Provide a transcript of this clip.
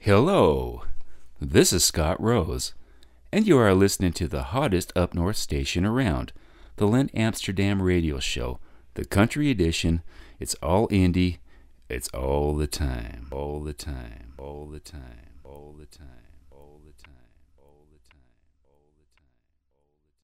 Hello, this is Scott Rose, and you are listening to the hottest up north station around, the Len Amsterdam radio show, the country edition. It's all indie, it's all the time, all the time, all the time, all the time, all the time.